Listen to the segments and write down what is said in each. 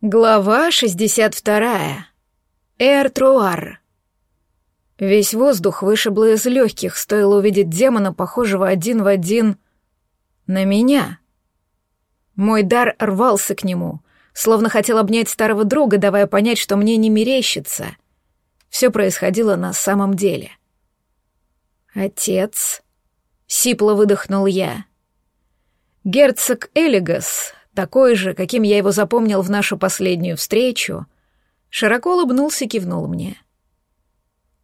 Глава 62. Эр-Труар. Весь воздух вышибло из легких, стоило увидеть демона, похожего один в один на меня. Мой дар рвался к нему, словно хотел обнять старого друга, давая понять, что мне не мерещится. Все происходило на самом деле. «Отец», — сипло выдохнул я. Герцог Элигас такой же, каким я его запомнил в нашу последнюю встречу, широко улыбнулся и кивнул мне.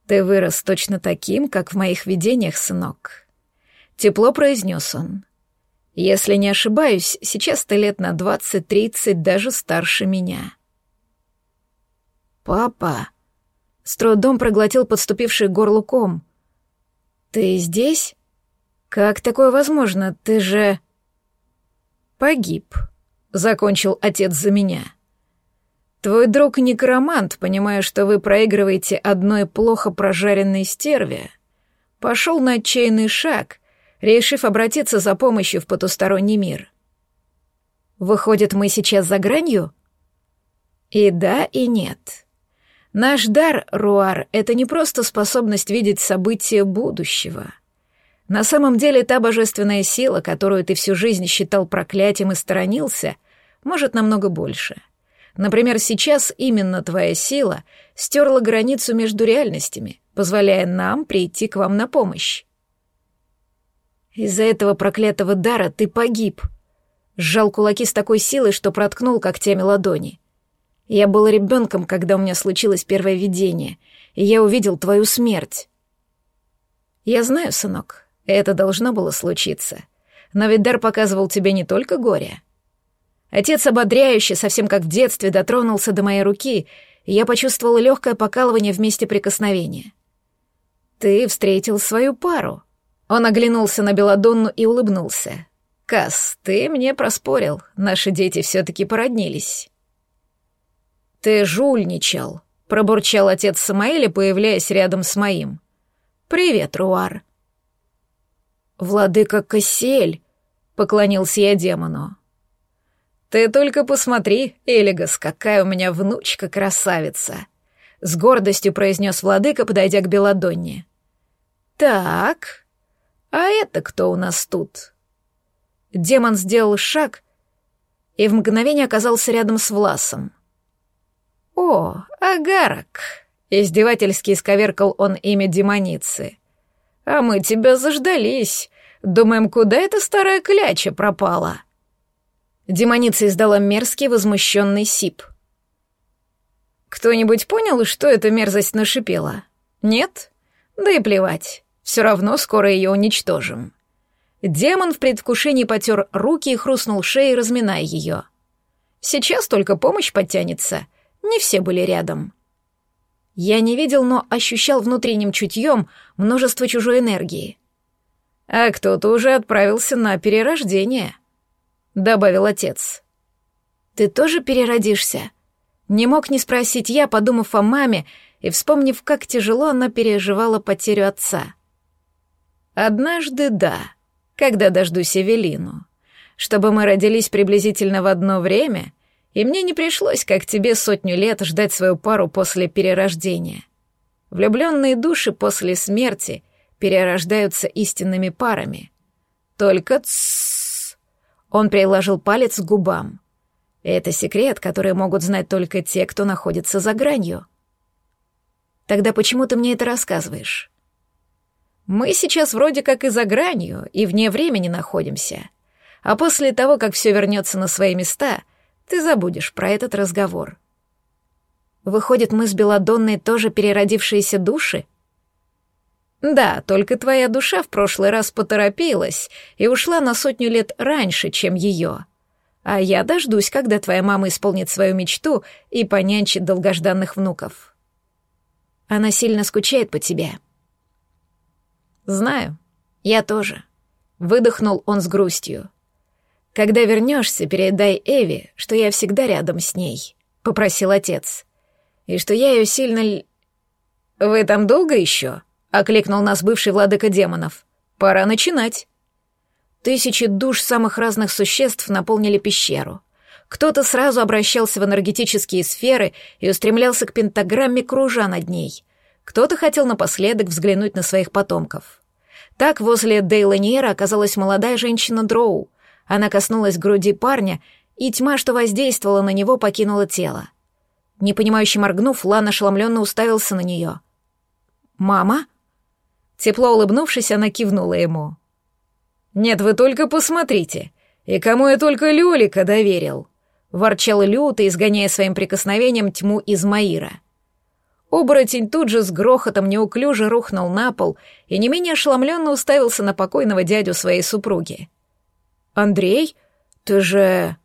«Ты вырос точно таким, как в моих видениях, сынок», — тепло произнес он. «Если не ошибаюсь, сейчас ты лет на двадцать-тридцать, даже старше меня». «Папа», — с трудом проглотил подступивший горлуком. «Ты здесь? Как такое возможно? Ты же...» «Погиб», закончил отец за меня. Твой друг некромант, понимая, что вы проигрываете одной плохо прожаренной стерве, пошел на отчаянный шаг, решив обратиться за помощью в потусторонний мир. Выходит, мы сейчас за гранью? И да, и нет. Наш дар, Руар, это не просто способность видеть события будущего — на самом деле та божественная сила, которую ты всю жизнь считал проклятием и сторонился, может намного больше. Например, сейчас именно твоя сила стерла границу между реальностями, позволяя нам прийти к вам на помощь. Из-за этого проклятого дара ты погиб. Сжал кулаки с такой силой, что проткнул когтями ладони. Я был ребенком, когда у меня случилось первое видение, и я увидел твою смерть. Я знаю, сынок, это должно было случиться. Но ведь дар показывал тебе не только горе. Отец ободряюще, совсем как в детстве, дотронулся до моей руки, и я почувствовала легкое покалывание вместе прикосновения. «Ты встретил свою пару». Он оглянулся на Беладонну и улыбнулся. «Кас, ты мне проспорил, наши дети все-таки породнились». «Ты жульничал», — пробурчал отец Самаэля, появляясь рядом с моим. «Привет, Руар», «Владыка Кассель!» — поклонился я демону. «Ты только посмотри, Элигас, какая у меня внучка-красавица!» — с гордостью произнес владыка, подойдя к Беладонне. «Так, а это кто у нас тут?» Демон сделал шаг и в мгновение оказался рядом с Власом. «О, Агарок!» — издевательски исковеркал он имя демоницы — а мы тебя заждались. Думаем, куда эта старая кляча пропала?» Демоница издала мерзкий возмущенный сип. «Кто-нибудь понял, что эта мерзость нашипела? Нет? Да и плевать. Все равно скоро ее уничтожим». Демон в предвкушении потер руки и хрустнул шеей, разминая ее. «Сейчас только помощь подтянется. Не все были рядом». Я не видел, но ощущал внутренним чутьем множество чужой энергии. «А кто-то уже отправился на перерождение», — добавил отец. «Ты тоже переродишься?» Не мог не спросить я, подумав о маме и вспомнив, как тяжело она переживала потерю отца. «Однажды да, когда дождусь Эвелину. Чтобы мы родились приблизительно в одно время — и мне не пришлось, как тебе, сотню лет ждать свою пару после перерождения. Влюбленные души после смерти перерождаются истинными парами. Только тссс. Он приложил палец к губам. Это секрет, который могут знать только те, кто находится за гранью. Тогда почему ты мне это рассказываешь? Мы сейчас вроде как и за гранью, и вне времени находимся. А после того, как все вернется на свои места — ты забудешь про этот разговор. Выходит, мы с Беладонной тоже переродившиеся души? Да, только твоя душа в прошлый раз поторопилась и ушла на сотню лет раньше, чем ее. А я дождусь, когда твоя мама исполнит свою мечту и понянчит долгожданных внуков. Она сильно скучает по тебе. Знаю, я тоже. Выдохнул он с грустью. «Когда вернешься, передай Эви, что я всегда рядом с ней», — попросил отец. «И что я ее сильно...» «Вы там долго еще?» — окликнул нас бывший владыка демонов. «Пора начинать». Тысячи душ самых разных существ наполнили пещеру. Кто-то сразу обращался в энергетические сферы и устремлялся к пентаграмме, кружа над ней. Кто-то хотел напоследок взглянуть на своих потомков. Так возле Дейланиера оказалась молодая женщина Дроу. Она коснулась груди парня, и тьма, что воздействовала на него, покинула тело. Непонимающе моргнув, Лан ошеломленно уставился на нее. «Мама?» Тепло улыбнувшись, она кивнула ему. «Нет, вы только посмотрите. И кому я только Люлика доверил?» ворчал люто, изгоняя своим прикосновением тьму из Маира. Оборотень тут же с грохотом неуклюже рухнул на пол и не менее ошеломленно уставился на покойного дядю своей супруги. «Андрей? Ты же...»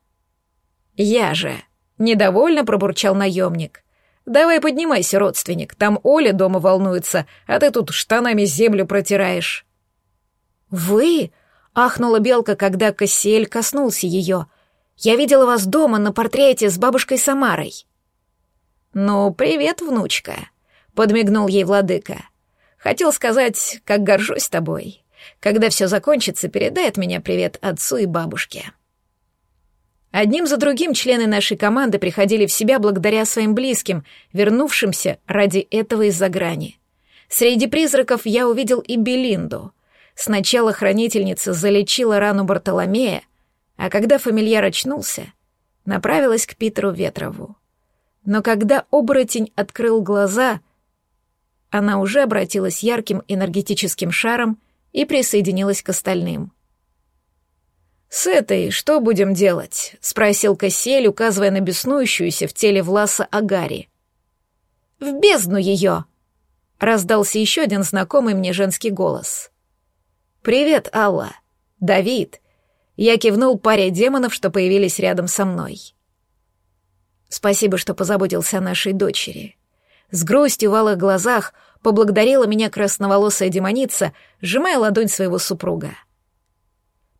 «Я же...» — недовольно пробурчал наемник. «Давай поднимайся, родственник, там Оля дома волнуется, а ты тут штанами землю протираешь». «Вы?» — ахнула белка, когда Кассиэль коснулся ее — я видела вас дома на портрете с бабушкой Самарой». «Ну, привет, внучка», — подмигнул ей владыка. «Хотел сказать, как горжусь тобой. Когда все закончится, передай от меня привет отцу и бабушке». Одним за другим члены нашей команды приходили в себя благодаря своим близким, вернувшимся ради этого из-за грани. Среди призраков я увидел и Белинду. Сначала хранительница залечила рану Бартоломея, а когда фамильяр очнулся, направилась к Питеру Ветрову. Но когда оборотень открыл глаза, она уже обратилась ярким энергетическим шаром и присоединилась к остальным. «С этой что будем делать?» — спросил Кассиэль, указывая на беснующуюся в теле Власа Агари. «В бездну ее!» — раздался еще один знакомый мне женский голос. «Привет, Алла. Давид. Я кивнул паре демонов, что появились рядом со мной. Спасибо, что позаботился о нашей дочери. С грустью в алых глазах поблагодарила меня красноволосая демоница, сжимая ладонь своего супруга.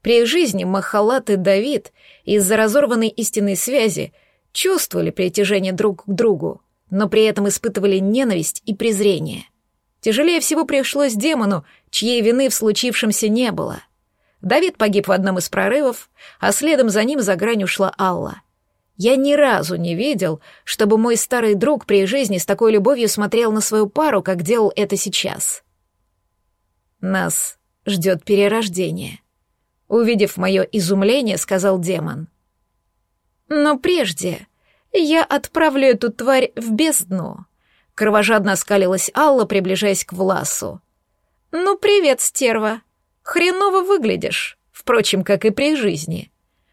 При их жизни Махалат и Давид из-за разорванной истинной связи чувствовали притяжение друг к другу, но при этом испытывали ненависть и презрение. Тяжелее всего пришлось демону, чьей вины в случившемся не было. Давид погиб в одном из прорывов, а следом за ним за грань ушла Алла. Я ни разу не видел, чтобы мой старый друг при жизни с такой любовью смотрел на свою пару, как делал это сейчас. Нас ждет перерождение. Увидев мое изумление, сказал демон. Но прежде я отправлю эту тварь в бездну. Кровожадно оскалилась Алла, приближаясь к Власу. «Ну, привет, стерва!» Хреново выглядишь, впрочем, как и при жизни.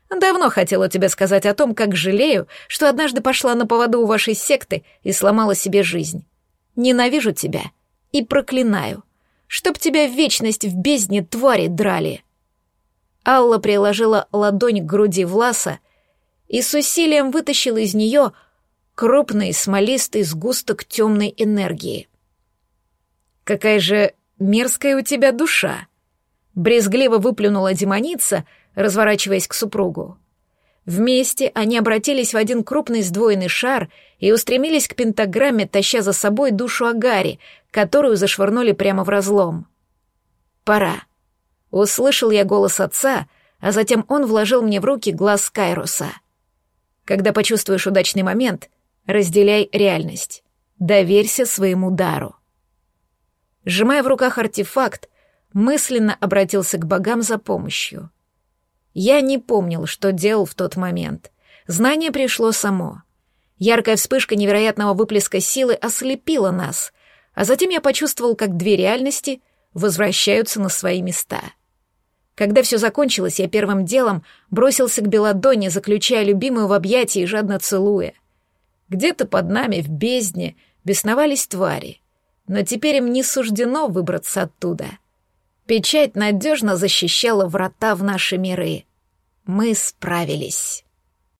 Давно хотела тебе сказать о том, как жалею, что однажды пошла на поводу у вашей секты и сломала себе жизнь. Ненавижу тебя и проклинаю, чтоб тебя в вечность в бездне твари драли. Алла приложила ладонь к груди Власа и с усилием вытащила из нее крупный смолистый сгусток темной энергии. «Какая же мерзкая у тебя душа!» Брезгливо выплюнула демоница, разворачиваясь к супругу. Вместе они обратились в один крупный сдвоенный шар и устремились к пентаграмме, таща за собой душу Агари, которую зашвырнули прямо в разлом. «Пора». Услышал я голос отца, а затем он вложил мне в руки глаз Кайруса. «Когда почувствуешь удачный момент, разделяй реальность. Доверься своему дару». Сжимая в руках артефакт, мысленно обратился к богам за помощью. Я не помнил, что делал в тот момент. Знание пришло само. Яркая вспышка невероятного выплеска силы ослепила нас, а затем я почувствовал, как две реальности возвращаются на свои места. Когда все закончилось, я первым делом бросился к Беладоне, заключая любимую в объятии и жадно целуя. Где-то под нами, в бездне, бесновались твари, но теперь им не суждено выбраться оттуда — Печать надежно защищала врата в наши миры. Мы справились.